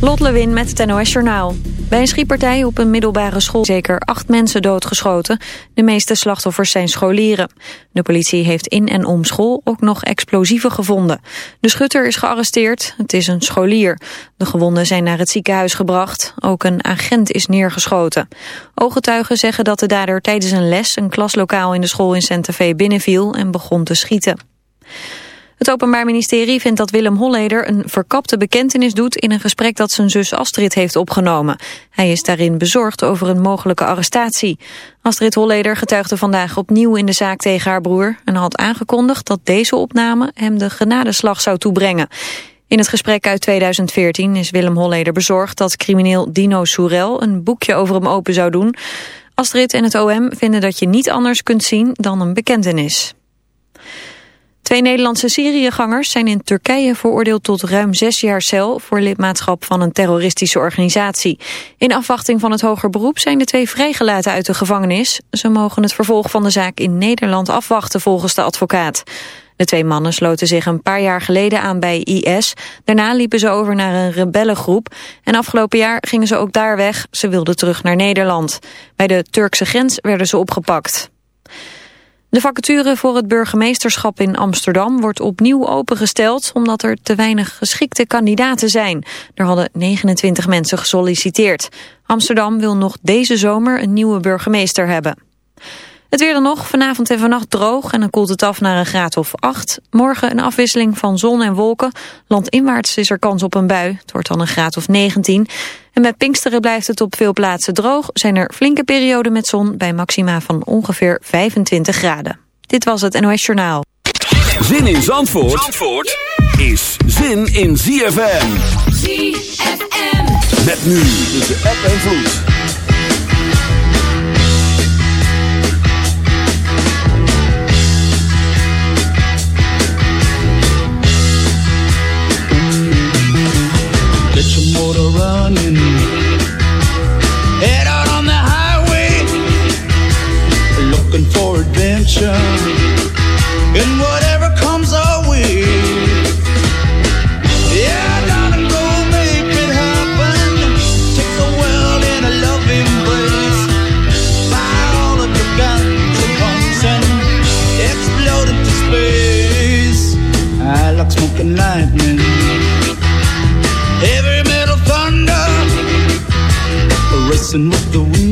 Lot Lewin met het NOS Journaal. Bij een schietpartij op een middelbare school zeker acht mensen doodgeschoten. De meeste slachtoffers zijn scholieren. De politie heeft in en om school ook nog explosieven gevonden. De schutter is gearresteerd. Het is een scholier. De gewonden zijn naar het ziekenhuis gebracht. Ook een agent is neergeschoten. Ooggetuigen zeggen dat de dader tijdens een les... een klaslokaal in de school in Santa Fe binnenviel en begon te schieten. Het Openbaar Ministerie vindt dat Willem Holleder een verkapte bekentenis doet in een gesprek dat zijn zus Astrid heeft opgenomen. Hij is daarin bezorgd over een mogelijke arrestatie. Astrid Holleder getuigde vandaag opnieuw in de zaak tegen haar broer en had aangekondigd dat deze opname hem de genadeslag zou toebrengen. In het gesprek uit 2014 is Willem Holleder bezorgd dat crimineel Dino Soerel een boekje over hem open zou doen. Astrid en het OM vinden dat je niet anders kunt zien dan een bekentenis. Twee Nederlandse Syriëgangers zijn in Turkije veroordeeld tot ruim zes jaar cel voor lidmaatschap van een terroristische organisatie. In afwachting van het hoger beroep zijn de twee vrijgelaten uit de gevangenis. Ze mogen het vervolg van de zaak in Nederland afwachten volgens de advocaat. De twee mannen sloten zich een paar jaar geleden aan bij IS. Daarna liepen ze over naar een rebellengroep. En afgelopen jaar gingen ze ook daar weg. Ze wilden terug naar Nederland. Bij de Turkse grens werden ze opgepakt. De vacature voor het burgemeesterschap in Amsterdam wordt opnieuw opengesteld omdat er te weinig geschikte kandidaten zijn. Er hadden 29 mensen gesolliciteerd. Amsterdam wil nog deze zomer een nieuwe burgemeester hebben. Het weer dan nog, vanavond en vannacht droog en dan koelt het af naar een graad of 8. Morgen een afwisseling van zon en wolken. Landinwaarts is er kans op een bui. Het wordt dan een graad of 19. En met Pinksteren blijft het op veel plaatsen droog. Zijn er flinke perioden met zon bij maxima van ongeveer 25 graden. Dit was het NOS Journaal. Zin in Zandvoort, Zandvoort is zin in ZFM. ZFM. Met nu tussen app en vloed. Running. Head out on the highway. Looking for adventure. And Racing with the wind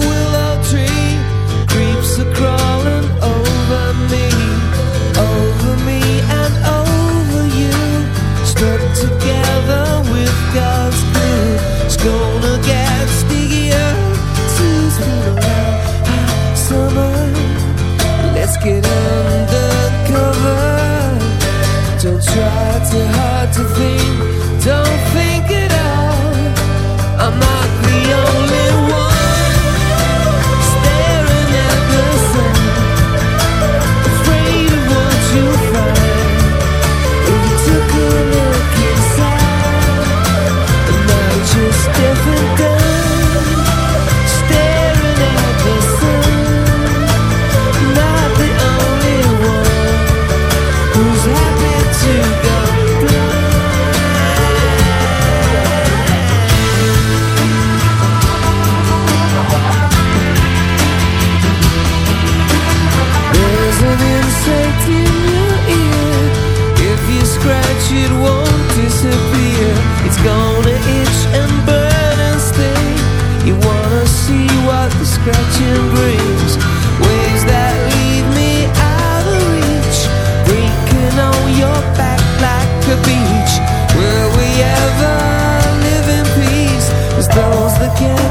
Yeah.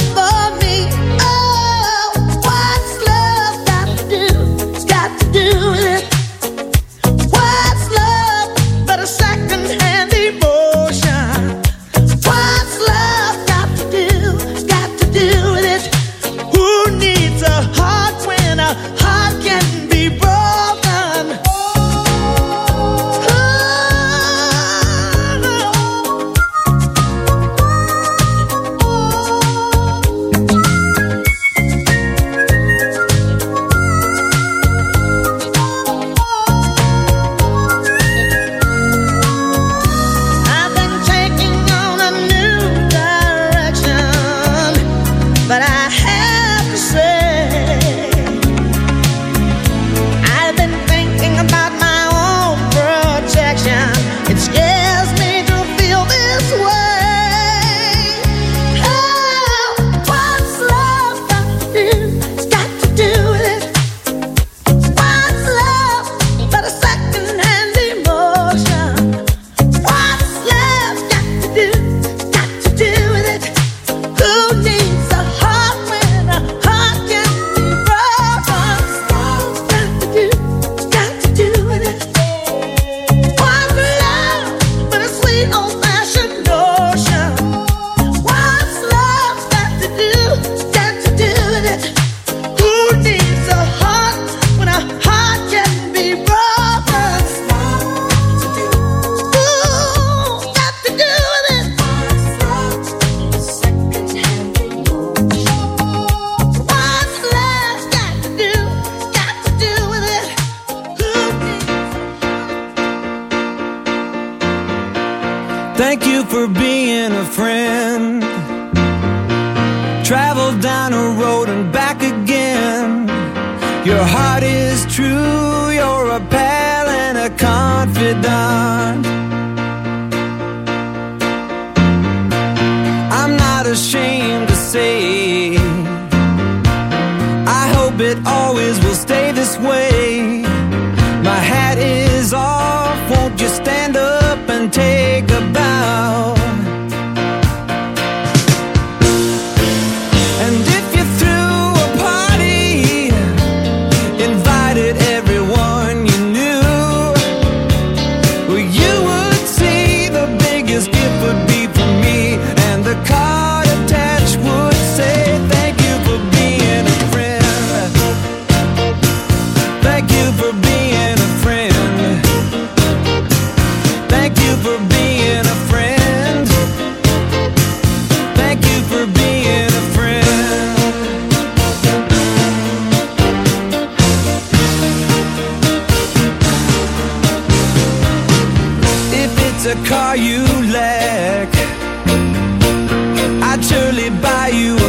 by you.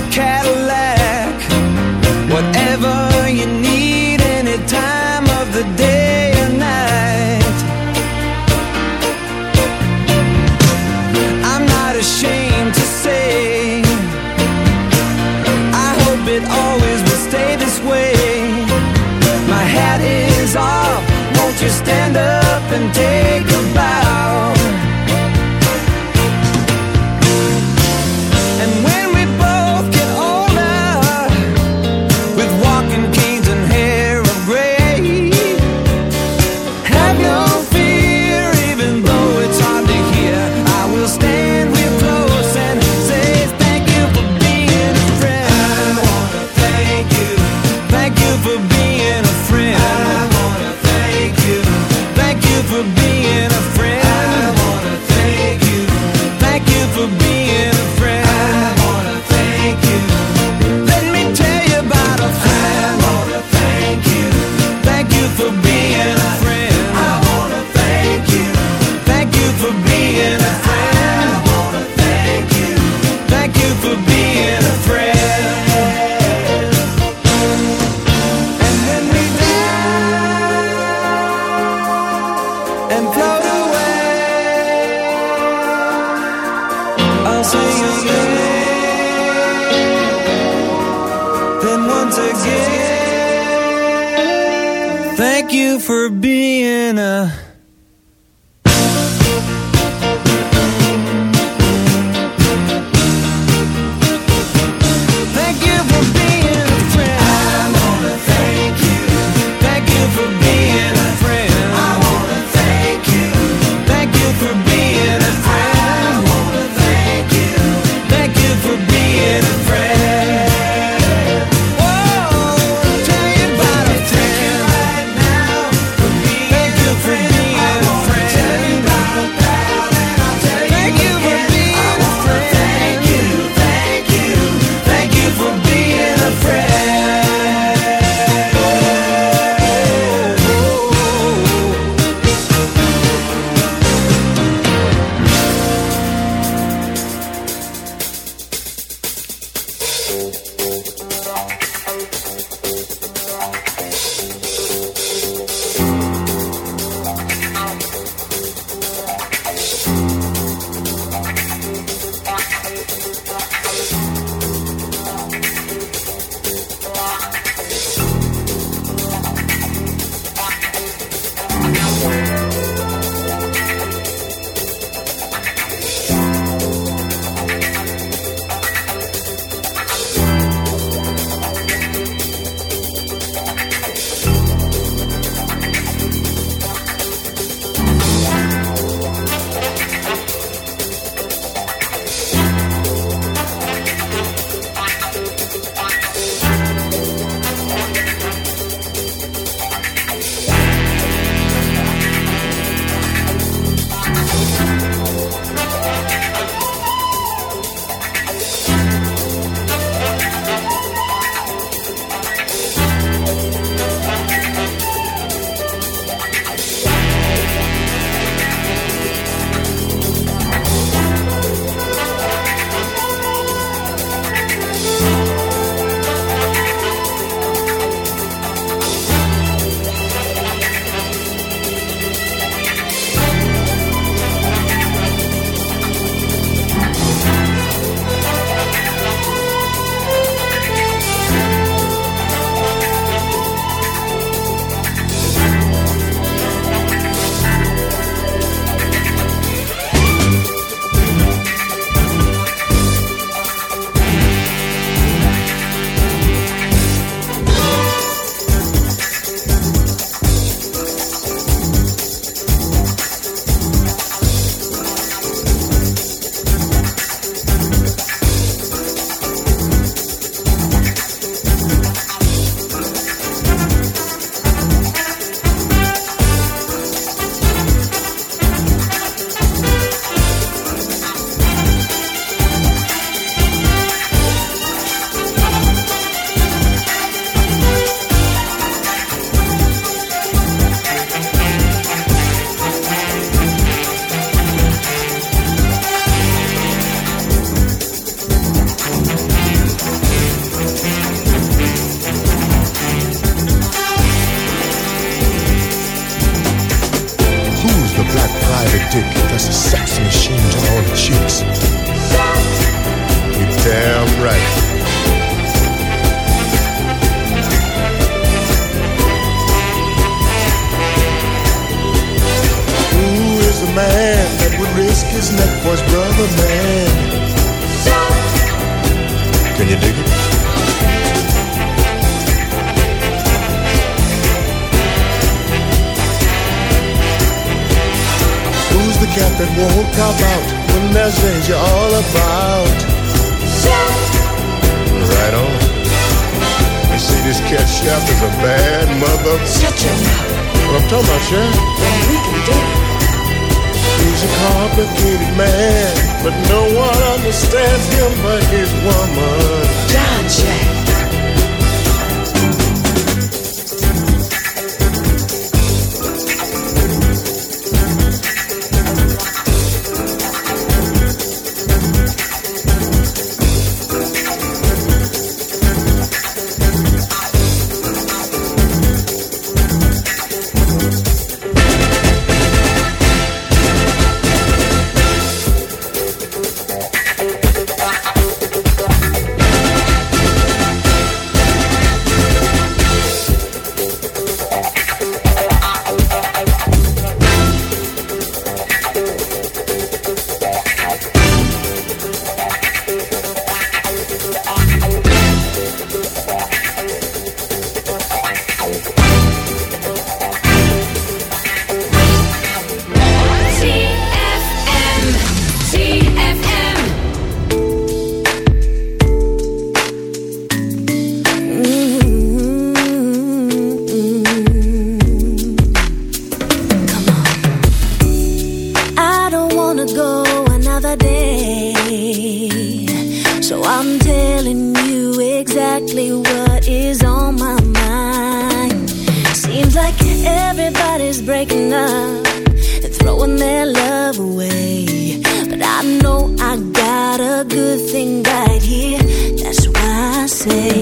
cat that won't cop out when there's danger all about. Shout! Right on. They say this cat Chef is a bad mother. Shut your mouth. Well, I'm talking about Chef. Well, we can do it. He's a complicated man, but no one understands him but his woman. John Jack. Good thing right here. That's why I say,